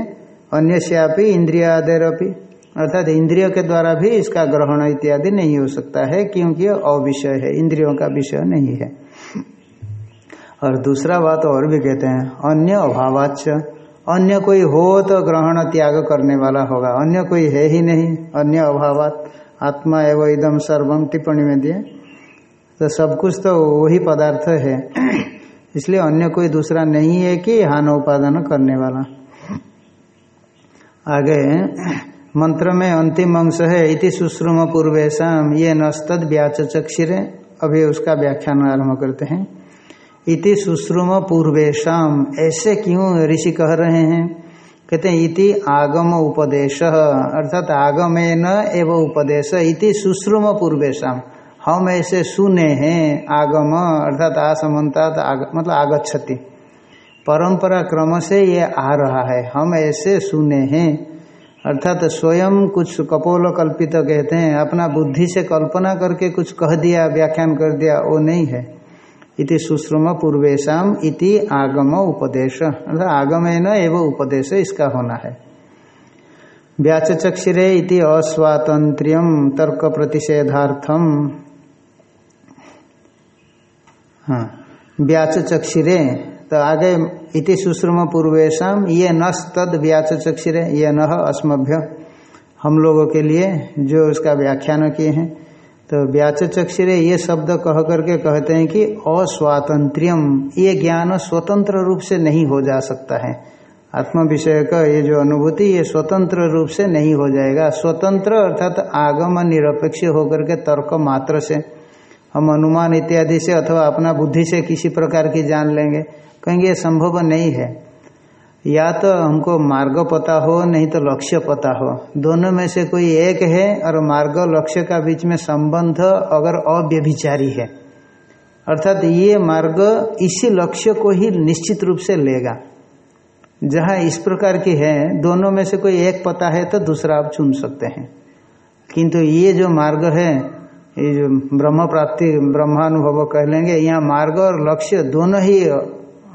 अन्य श्यापी इंद्रियादेरपी। अर्थात इंद्रियों के द्वारा भी इसका ग्रहण इत्यादि नहीं हो सकता है, क्योंकि अविषय है, इंद्रियों का विषय नहीं है। और दूसरा बात और भी कहते हैं, अन्य अभावाच अन्य कोई हो तो ग्रहण त्याग करने वाला होगा, अन्य कोई है ही नहीं, अन्य अभावात, आत्मा एवं इदम सर्वम टिप्पणी में दिए। तो सब कुछ तो वही पदार्थ है। इसलिए अन्य कोई दूसरा नहीं है कि हान उपादान करने वाला। आगे मंत्र में अंतिम अंश है इति सुश्रुम पूर्वेशम। ये नस्तद व्याच चक्षिरे अभी उसका व्याख्यान आरंभ करते हैं। इति सुश्रुम पूर्वेशम। ऐसे क्यों ऋषि कह रहे हैं? कहते हैं इति आगम उपदेश। अर्थात आगम न एवं उपदेश। इति सुश्रुम पूर्वेशम। हम ऐसे सुने हैं आगम। अर्थात आसमंतात आग, मतलब आगछति परंपरा क्रम से ये आ रहा है। हम ऐसे सुने हैं। अर्थात तो स्वयं कुछ कपोल कल्पित तो कहते हैं, अपना बुद्धि से कल्पना करके कुछ कह दिया, व्याख्यान कर दिया, वो नहीं है। इति सुश्रुम पूर्वेशम इति आगम उपदेश। अर्थात आगम न, एवं उपदेश इसका होना है। व्याच चक्षिरे इति अस्वातंत्र्यम तर्क प्रतिषेधार्थम हाँ व्याच चक्षिरे तो आगे इति सुश्रुम पूर्वेशम ये नस तद व्याच चक्षिरे ये न अस्मभ्य। हम लोगों के लिए जो उसका व्याख्यान किए हैं तो व्याच चक्षिरे ये शब्द कह करके कहते हैं कि अस्वातंत्र्यम। ये ज्ञान स्वतंत्र रूप से नहीं हो जा सकता है। आत्म विषय का ये जो अनुभूति, ये स्वतंत्र रूप से नहीं हो जाएगा। स्वतंत्र अर्थात आगम निरपेक्ष होकर के तर्क मात्र से। हम अनुमान इत्यादि से अथवा अपना बुद्धि से किसी प्रकार की जान लेंगे। कहेंगे संभव नहीं है। या तो हमको मार्ग पता हो, नहीं तो लक्ष्य पता हो। दोनों में से कोई एक है और मार्ग लक्ष्य का बीच में संबंध अगर अव्यभिचारी है। अर्थात ये मार्ग इसी लक्ष्य को ही निश्चित रूप से लेगा। जहाँ इस प्रकार की है, दोनों में से कोई एक पता है तो दूसरा आप चुन सकते हैं। किंतु ये जो मार्ग है, ये जो ब्रह्म प्राप्ति, ब्रह्मानुभव कह लेंगे, यहाँ मार्ग और लक्ष्य दोनों ही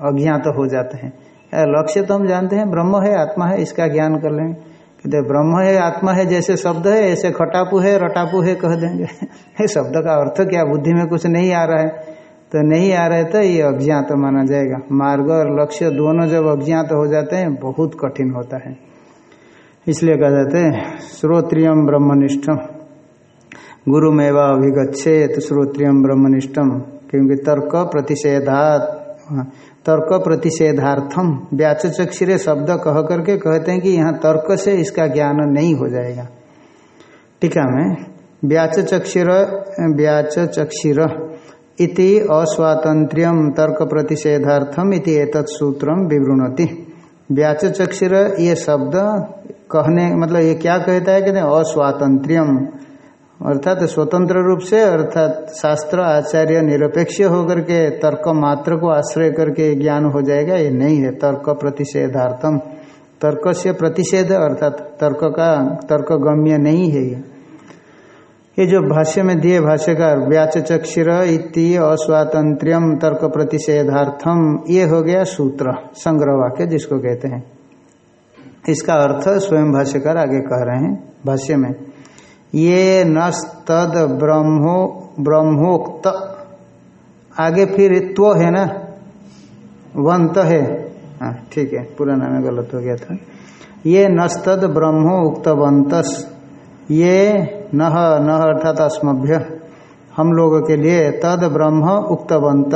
अज्ञात हो जाते हैं। लक्ष्य तो हम जानते हैं, ब्रह्म है, आत्मा है, इसका ज्ञान कर लेंगे कहते ब्रह्म है, आत्मा है, जैसे शब्द है, ऐसे खटापू है, रटापू है कह देंगे। ये शब्द का अर्थ क्या? बुद्धि में कुछ नहीं आ रहा है। तो नहीं आ रहा तो ये अज्ञात तो माना जाएगा। मार्ग और लक्ष्य दोनों जब अज्ञात तो हो जाते हैं, बहुत कठिन होता है। इसलिए कहा जाते हैं श्रोत्रियम ब्रह्मनिष्ठम गुरुमेवा अभिगछेत श्रोत्रियम ब्रह्मनिष्ठम क्योंकि तर्क प्रतिषेधात। तर्क प्रतिषेधार्थम व्याच चक्षिरे शब्द कह करके कहते हैं कि यहाँ तर्क से इसका ज्ञान नहीं हो जाएगा। टीका में व्याच चक्षिर व्याच चक्षिर इति अस्वातंत्र्यम तर्क प्रतिषेधार्थम इति एतत् सूत्रम विवृणति। व्याच चक्षिर ये शब्द कहने मतलब ये क्या कहता है? कहते हैं अस्वातंत्र्यम अर्थात स्वतंत्र रूप से, अर्थात शास्त्र, आचार्य, निरपेक्ष होकर के तर्क मात्र को आश्रय करके ज्ञान हो जाएगा, ये नहीं है। तर्क प्रतिषेधार्थम। तर्क से प्रतिषेध, अर्थात तर्क का, तर्क गम्य नहीं है ये। ये जो भाष्य में दिए भाष्यकार व्याच चक्षिर इति अस्वातंत्र्यम तर्क प्रतिषेधार्थम, ये हो गया सूत्र संग्रह वाक्य जिसको कहते हैं। इसका अर्थ स्वयं भाष्यकार आगे कह रहे हैं, भाष्य में। ये नस्तद ब्रह्मो, ब्रह्मोक्त। आगे फिर त्व है ना? वंत है। हाँ ठीक है, पूरा नाम गलत हो गया था। ये नस्तद ब्रह्मो उक्तवंतस ये नह नह अर्थात अस्मभ्य। हम लोगों के लिए तद ब्रह्म उक्तवंत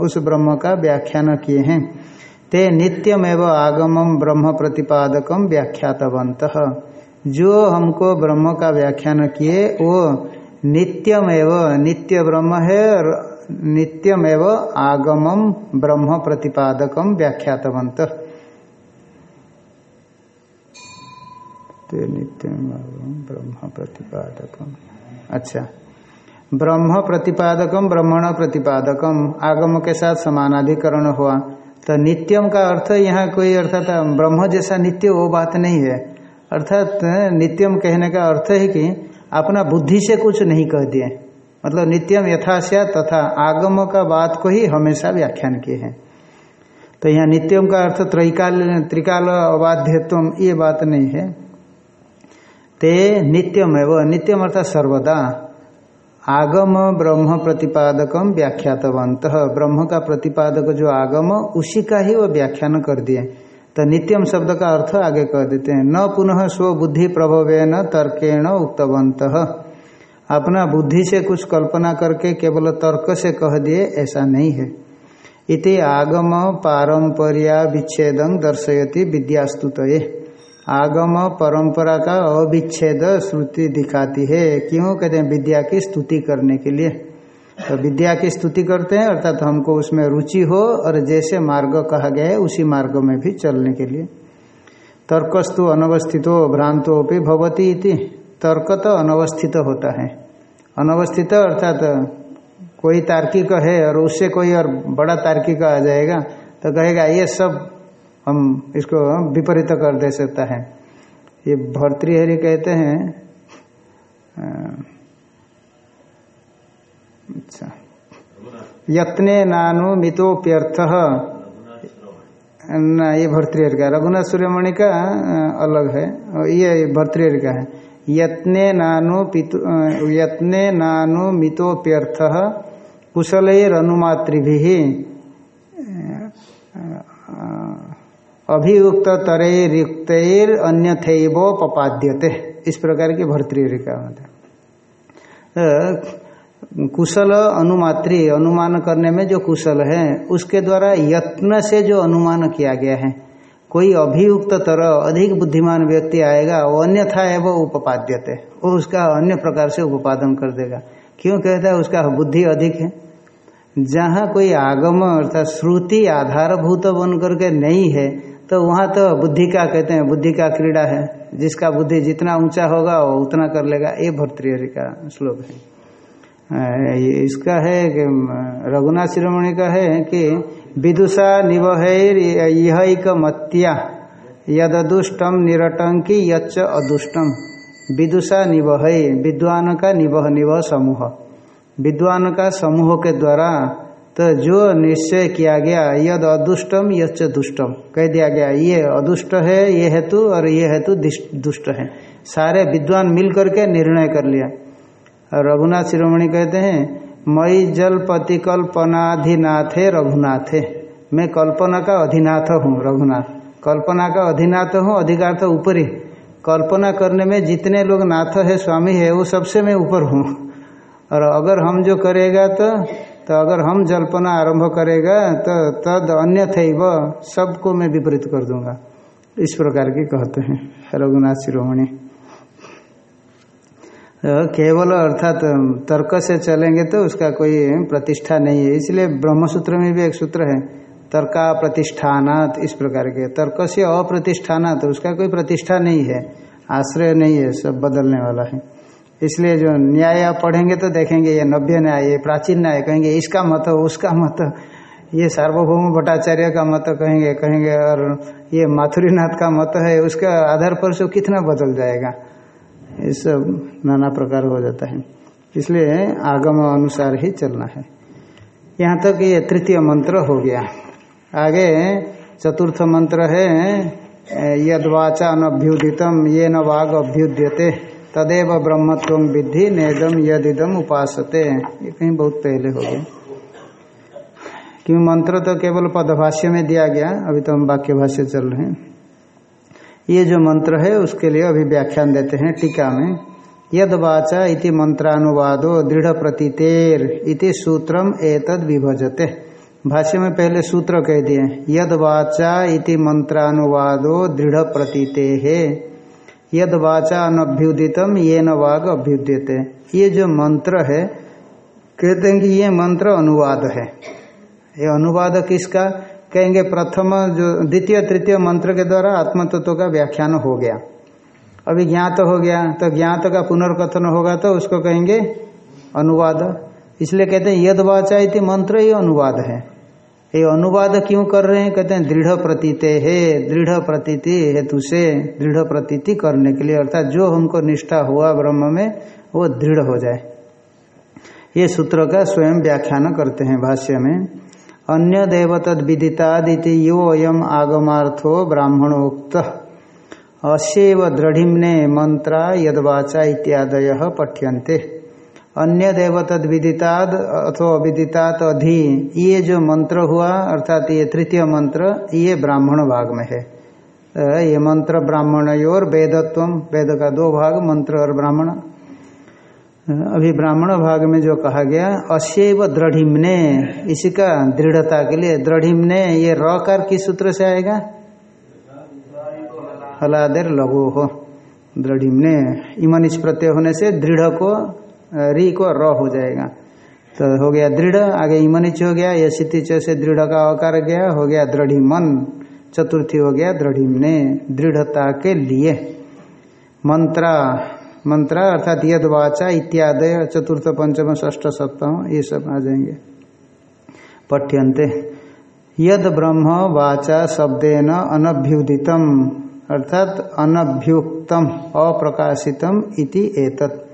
उस ब्रह्म का व्याख्यान किए हैं। ते नित्यमेव आगमम ब्रह्म प्रतिपादकम व्याख्यातवंत। जो हमको ब्रह्म का व्याख्यान किए, वो नित्यम एवं नित्य ब्रह्म है और नित्यम एवं आगमम ब्रह्म प्रतिपादकम व्याख्यातवंत नित्यम ब्रह्म प्रतिपादकम अच्छा। ब्रह्म प्रतिपादकम ब्रह्मण प्रतिपादकम आगम के साथ समानाधिकरण हुआ। तो नित्यम का अर्थ यहाँ कोई अर्थात ब्रह्म जैसा नित्य वो बात नहीं है। अर्थात नित्यम कहने का अर्थ है कि अपना बुद्धि से कुछ नहीं कह दिए। मतलब नित्यम यथाश्या तथा आगम का बात को ही हमेशा व्याख्यान किए हैं। तो यहाँ नित्यम का अर्थ त्रिकाल त्रिकाल अबाध्यत्व ये बात नहीं है। ते नित्यम है वो नित्यम अर्थात सर्वदा। आगम ब्रह्म प्रतिपादकम व्याख्यातवंत ब्रह्म का प्रतिपादक जो आगम, उसी का ही वो व्याख्यान कर दिए। तो नित्यम शब्द का अर्थ आगे कह देते हैं, न पुनः स्वबुद्धि प्रभवेन तर्केण उक्तवंत अपना बुद्धि से कुछ कल्पना करके केवल तर्क से कह दिए, ऐसा नहीं है। इति आगम पारंपरिया विच्छेदं दर्शयति विद्यास्तुत आगम परंपरा का अविच्छेद श्रुति दिखाती है। क्यों कहते हैं? विद्या की स्तुति करने के लिए। तो विद्या की स्तुति करते हैं, अर्थात तो हमको उसमें रुचि हो, और जैसे मार्ग कहा गया है, उसी मार्ग में भी चलने के लिए। तर्कस्तु अनवस्थितो भ्रांतोपि भवती इति। तर्क तो अनवस्थित होता है। अनवस्थित अर्थात तो कोई तार्किक है, और उससे कोई और बड़ा तार्किक आ जाएगा तो कहेगा, ये सब हम इसको विपरीत कर दे सकता है। ये भर्तृहरि कहते हैं अच्छा। यत्ने नानु मितोप्यर्थ। ना, ये भर्तृहरि का। रघुनाथ सूर्यमणि का अलग है। ये भर्तृहरि का है। यत्ने नानु पितु यत्ने नानु मितोप्यर्थ कुशलैरनुमातृभि अभियुक्त तरेरिक्तर अन्यथैव पपाद्यते इस प्रकार की भर्तृहरि का मतलब कुशल अनुमात्री, अनुमान करने में जो कुशल है, उसके द्वारा यत्न से जो अनुमान किया गया है, कोई अभियुक्त तरह अधिक बुद्धिमान व्यक्ति आएगा, वो अन्यथा है, वो उपपाद्यते, वो उसका अन्य प्रकार से उपादन कर देगा। क्यों कहता है? उसका बुद्धि अधिक है। जहाँ कोई आगम अर्थात श्रुति आधारभूत बन करके नहीं है तो वहाँ तो बुद्धि का कहते हैं, बुद्धि का क्रीड़ा है, जिसका बुद्धि जितना ऊँचा होगा, वो उतना कर लेगा। ये भर्तृहरि का श्लोक है। इसका है कि रघुनाथ शिरोमणि का है कि विदुषा निवहैर यह मत्या यदुष्टम निरटंकी यच्च अदुष्टम विदुषा निवहै विद्वान का निवह निवह समूह। विद्वान का समूह के द्वारा तो जो निश्चय किया गया यद अदुष्टम यच्च दुष्टम कह दिया गया, ये अदुष्ट है, ये हेतु और ये हेतु दुष्ट है। सारे विद्वान मिल करके निर्णय कर लिया। और रघुनाथ शिरोमणि कहते हैं, मई जल कल्पनाधिनाथे रघुनाथे। मैं कल्पना का अधिनाथ हूँ, रघुनाथ। कल्पना का अधिनाथ हूँ, अधिकार तो ऊपरी। कल्पना करने में जितने लोग नाथ है, स्वामी है, वो सबसे मैं ऊपर हूँ। और अगर हम जो करेगा तो तो अगर हम जल्पना आरंभ करेगा तो तद अन्य थे व सबको मैं विपरीत कर दूँगा। इस प्रकार के कहते हैं रघुनाथ शिरोमणि। केवल अर्थात तर्क से चलेंगे तो उसका कोई प्रतिष्ठा नहीं है। इसलिए ब्रह्मसूत्र में भी एक सूत्र है तर्का प्रतिष्ठानात इस प्रकार के। तर्क से अप्रतिष्ठानात तो उसका कोई प्रतिष्ठा नहीं है। आश्रय नहीं है, सब बदलने वाला है। इसलिए जो न्याय आप पढ़ेंगे तो देखेंगे, ये नव्य न्याय, ये प्राचीन न्याय, कहेंगे इसका मत, उसका मत। ये सार्वभौम भट्टाचार्य का मत कहेंगे कहेंगे, और ये माथुरीनाथ का मत है, उसके आधार पर से कितना बदल जाएगा? ये सब नाना प्रकार हो जाता है। इसलिए आगम अनुसार ही चलना है। यहाँ तक ये तृतीय मंत्र हो गया। आगे चतुर्थ मंत्र है यदवाचा अनभ्युदितम ये न वाग अभ्युद्यते तदेव ब्रह्मत्व विद्धि नेदम, यदिदम उपासते। ये कहीं बहुत पहले हो गया। क्यों मंत्र तो केवल पदभाष्य में दिया गया, अभी तो हम वाक्य भाष्य चल रहे हैं। ये जो मंत्र है, उसके लिए अभी व्याख्यान देते हैं टीका में। यद वाचा इति मंत्रानुवादो दृढ़ प्रतीतेर इति सूत्रम एतद विभजते। भाष्य में पहले सूत्र कह दिए। यद वाचा इति मंत्रानुवादो दृढ़ प्रतीते है यद वाचा अनभ्युदितम ये न वाग अभ्युद्यते। ये जो मंत्र है, कहते हैं कि ये मंत्र अनुवाद है। ये अनुवाद किसका? कहेंगे प्रथम जो द्वितीय, तृतीय मंत्र के द्वारा आत्म तत्व का व्याख्यान हो गया। अभी ज्ञात हो गया तो ज्ञात का पुनर्कथन होगा तो उसको कहेंगे अनुवाद। इसलिए कहते हैं, यद वाचा इति मंत्र, ये अनुवाद है। ये अनुवाद क्यों कर रहे हैं? कहते हैं, दृढ़ प्रतीते है, दृढ़ प्रतीति हेतु से दृढ़ प्रतीति करने के लिए। अर्थात जो हमको निष्ठा हुआ ब्रह्म में, वो दृढ़ हो जाए। ये सूत्र का स्वयं व्याख्यान करते हैं भाष्य में। अन्य देव तद विदितादिति यो अयम आगमार्थो ब्राह्मणोक्त। अशैव दृढ़िम्ने मंत्रा यदवाचा इत्यादय पठ्यन्ते। अन्य देव तद विदिताद अथवा अविदितात अधि, ये जो मंत्र हुआ, अर्थात ये तृतीय मंत्र ये ब्राह्मण भाग में है। ये मंत्र ब्राह्मण और वेदत्व वेद का दो भाग मंत्र और ब्राह्मण। अभी ब्राह्मण भाग में जो कहा गया, अशैव दृढ़िम्ने इसी का दृढ़ता के लिए दृढ़िम्ने, ये रकार किस सूत्र से आएगा? हलादेर लघु हो दृढ़िम्ने इमनिच प्रत्यय होने से दृढ़ को, री को र हो जाएगा। तो हो गया दृढ़, आगे इमनिच हो गया, ये यशिति से दृढ़ का आकार गया, हो गया दृढ़िमन, चतुर्थी हो गया दृढ़िम्ने, दृढ़ता के लिए। मंत्रा मंत्र अर्थात यद वाचा इत्यादय, चतुर्थ, पंचम ष्ठ सप्तम, ये सब आ जाएँगे। पठ्यंते यद ब्रह्म वाचा शब्देन अनभ्युदितम, अर्थात अनभ्युक्तम, अप्रकाशितम इति एतत्।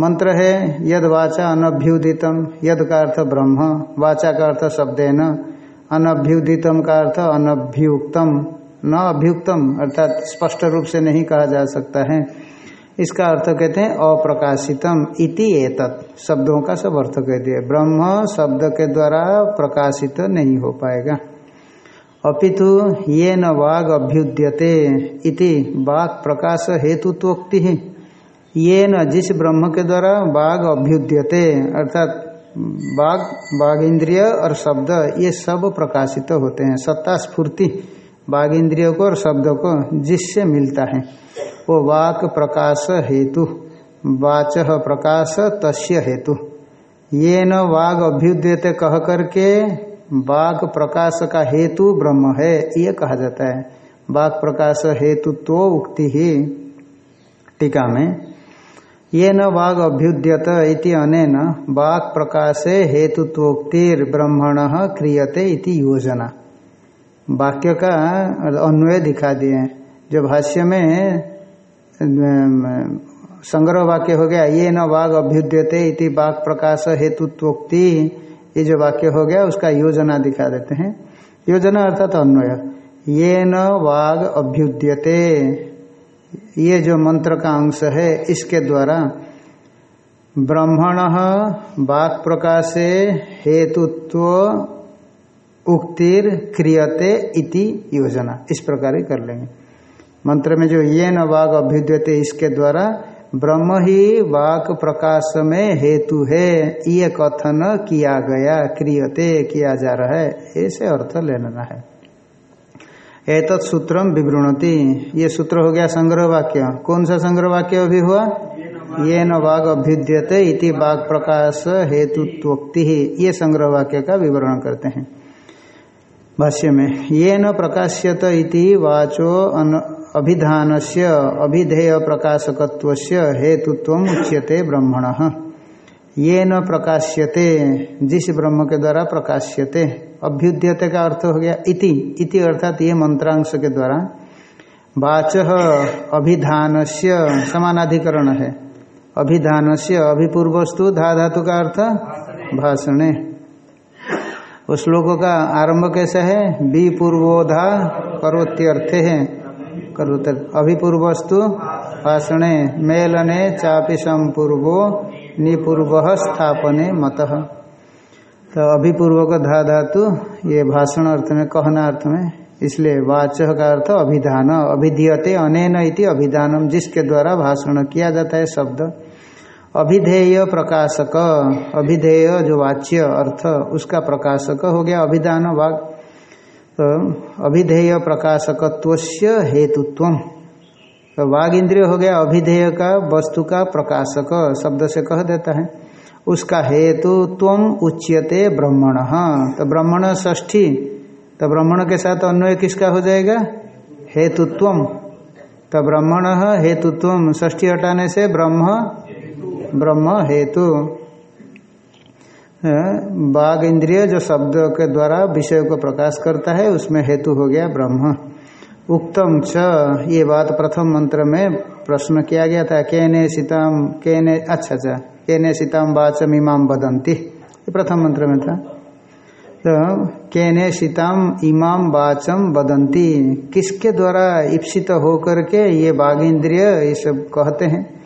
मंत्र है, यद वाचा अनभ्युदितम, यद का अर्थ ब्रह्म, वाचा का अर्थ शब्देन, अनभ्युदितम का अर्थ अनभ्युक्तम। न अभ्युक्तम, अर्थात स्पष्ट रूप से नहीं कहा जा सकता है। इसका अर्थ कहते हैं अप्रकाशितम इति एतत्। शब्दों का सब अर्थ कह दिए ब्रह्म शब्द के द्वारा प्रकाशित नहीं हो पाएगा। अपितु ये न वाग अभ्युद्यते इति वाग प्रकाश हेतुत्वोक्ति ये न जिस ब्रह्म के द्वारा वाग अभ्युद्यते, अर्थात बाघ बाघ इंद्रिय और शब्द, ये सब प्रकाशित होते हैं। सत्ता स्फूर्ति। बाघ इंद्रियों को और शब्द को जिससे मिलता है। वो वाक प्रकाश हेतु, वाच प्रकाश तस्य हेतु। ये न वाघ अभ्युद्यते कह करके बाघ प्रकाश का हेतु ब्रह्म है, ये कहा जाता है। बाघ प्रकाश हेतु तो उक्ति ही टीका में। ये न वाघ अभ्युद्यत इति अनेन वाघ प्रकाशे हेतुत्वोक्तिर ब्रह्मण क्रियते इति योजना। वाक्य का अन्वय दिखा दिए जो भाष्य में संग्रह वाक्य हो गया, ये न वाघ अभ्युद्यते इति वाघ प्रकाश हेतुत्वोक्ति, ये जो वाक्य हो गया, उसका योजना दिखा देते हैं। योजना अर्थात अन्वय। ये न वाघ अभ्युद्यते। ये जो मंत्र का अंश है, इसके द्वारा ब्रह्मण वाक प्रकाशे हेतुत्व उक्तिर क्रियते इति योजना। इस प्रकार ही कर लेंगे। मंत्र में जो ये न वाघ अभ्युद्यते, इसके द्वारा ब्रह्म ही वाक प्रकाश में हेतु है। ये कथन किया गया, क्रियते किया जा रहा है। ऐसे अर्थ लेना है। एतत् सूत्रम विवृणति। ये सूत्र हो गया संग्रह वाक्य कौन सा संग्रह वाक्य अभी हुआ? ये न वाग अभ्युद्यते इति प्रकाश हेतुत्वक्ति। ये संग्रह वाक्य का विवरण करते हैं। भाष्य में ये न प्रकाश्यत इति वाचो अभिधान से अभिधेय प्रकाशकत्व हेतुत्व उच्यते ब्रह्मण। ये न प्रकाश्यते, जिस ब्रह्म के द्वारा प्रकाश्यते, अभ्युद्यते का अर्थ हो गया इति। इति अर्थात ये मंत्रांश के द्वारा। वाच अभिधान से समानाधिकरण है। अभिधान से अभिपूर्वस्तु धा धातु का अर्थ भाषण। उस श्लोक का आरंभ कैसा है? बी पूर्वोधा करोत्यर्थे है। करोतर अभिपूर्वस्तु भाषणे मेलने चापि संपूर्वो निपूर्व स्थापने मत। तो अभिपूर्व का धा धातु, ये भाषण अर्थ में, कहना अर्थ में, इसलिए वाच का अर्थ अभिधान, अभिधीयते अनेन इति अभिधानम, जिसके द्वारा भाषण किया जाता है शब्द। अभिधेय प्रकाशक। अभिधेय जो वाच्य अर्थ, उसका प्रकाशक हो गया अभिधान वाग तो अभिधेय प्रकाशकत्व हेतुत्व तो वाग इंद्रिय हो गया अभिधेय का, वस्तु का प्रकाशक, शब्द से कह देता है। उसका हेतु त्वम उच्यते ब्रह्मण। तो ब्रह्मण ष्ठी तो ब्रह्मण के साथ अन्वय किसका हो जाएगा? हेतुत्व तो ब्रह्मण हेतुत्व ष्ठी हटाने से ब्रह्म ब्रह्म हेतु। बाघ इंद्रिय जो शब्द के द्वारा विषय को प्रकाश करता है, उसमें हेतु हो गया ब्रह्म। उक्तम च, ये बात प्रथम मंत्र में प्रश्न किया गया था, केने सीताम, केने अच्छा अच्छा केने सीताम वाचम इमाम बदंती ये प्रथम मंत्र में था। तो केने सीताम इमाम वाचम बदंती किसके द्वारा ईप्सित होकर के ये बाघ इंद्रिय ये सब कहते हैं?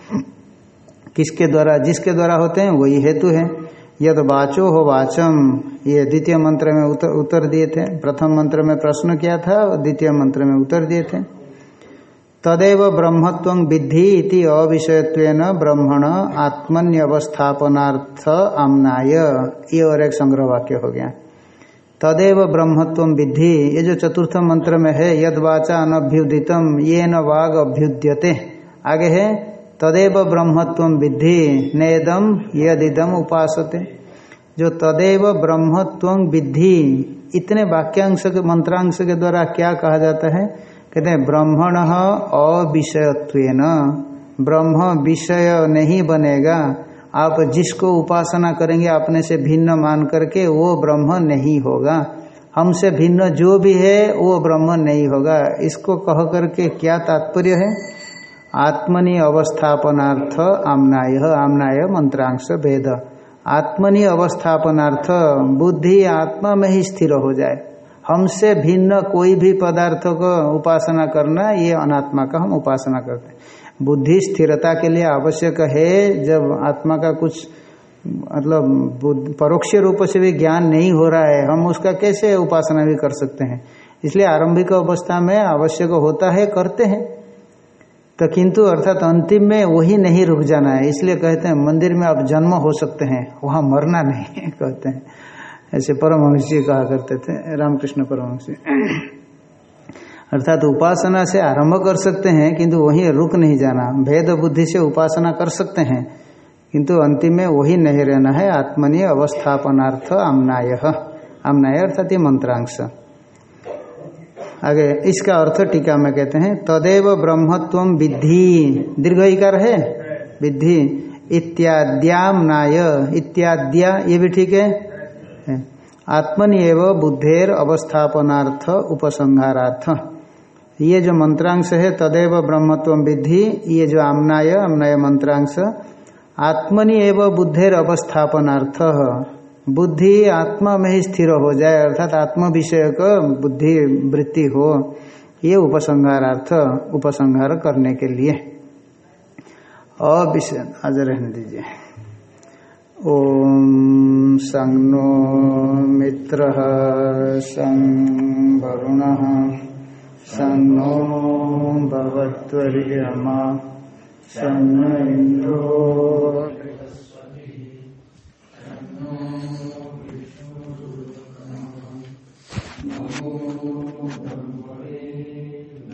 किसके द्वारा, जिसके द्वारा होते हैं, वही हेतु है। यद वाचो हो वाचम, ये द्वितीय मंत्र में उत्तर उत्तर दिए थे। प्रथम मंत्र में प्रश्न किया था और द्वितीय मंत्र में उत्तर दिए थे। तदेव ब्रह्मत्व विद्धि इति अविषयत्वेन ब्रह्मण आत्मन्यवस्थापनार्थ आमनाय। ये और एक संग्रह वाक्य हो गया। तदेव ब्रह्मत्व विद्धि, ये जो चतुर्थ मंत्र में है, यद वाचा अनभ्युदितम ये न वाग अभ्युद्यते। आगे है तदेव ब्रह्मत्व विद्धि नेदम यदिदम उपासते। जो तदेव ब्रह्मत्व विद्धि, इतने वाक्यांश के, मंत्रांश के द्वारा क्या कहा जाता है? कहते हैं, ब्रह्मण अविषयत्व ब्रह्म विषय नहीं बनेगा। आप जिसको उपासना करेंगे अपने से भिन्न मान करके वो ब्रह्म नहीं होगा। हमसे भिन्न जो भी है, वो ब्रह्म नहीं होगा। इसको कह करके क्या तात्पर्य है? आत्मनि अवस्थापनार्थ आमनाय आमनाय मंत्रांश भेद। आत्मनि अवस्थापनार्थ बुद्धि आत्मा में ही स्थिर हो जाए। हमसे भिन्न कोई भी पदार्थ को उपासना करना, ये अनात्मा का हम उपासना करते हैं। बुद्धि स्थिरता के लिए आवश्यक है, जब आत्मा का कुछ मतलब परोक्ष रूप से भी ज्ञान नहीं हो रहा है, हम उसका कैसे उपासना भी कर सकते हैं? इसलिए आरंभिक अवस्था में आवश्यक होता है, करते हैं। तो किंतु अर्थात अंतिम में वही नहीं रुक जाना है। इसलिए कहते हैं, मंदिर में आप जन्म हो सकते हैं, वहाँ मरना नहीं कहते हैं। ऐसे परमहंश जी कहा करते थे, रामकृष्ण परमहंश जी अर्थात उपासना से आरंभ कर सकते हैं, किंतु वहीं रुक नहीं जाना। भेद बुद्धि से उपासना कर सकते हैं, किंतु अंतिम में वही नहीं रहना है। आत्मनीय अवस्थापनार्थ आमनाय। आमनाय अर्थात ये मंत्रांश। आगे, इसका अर्थ टीका में कहते हैं, तदेव ब्रह्मत्व विद्धि। दीर्घ इकार है? विद्धि। इत्याद्याम नाय। इत्याद्या, ये भी ठीक है। आत्मनि एवं बुद्धेर अवस्थापनार्थ उपसंहारार्थ। ये जो मंत्रांश है, तदेव ब्रह्मत्व विद्धि, ये जो आमनाय आमनाय मंत्रांश, आत्मनि एवं बुद्धेर अवस्थापनार्थ। बुद्धि आत्मा में ही स्थिर हो जाए, अर्थात आत्म विषय का बुद्धि वृत्ति हो, ये उपसंहारार्थ, उपसंहार करने के लिए। अविषय आज रहने दीजिए। ओम संगनो मित्र संग वरुण। संग इंद्रो Oh.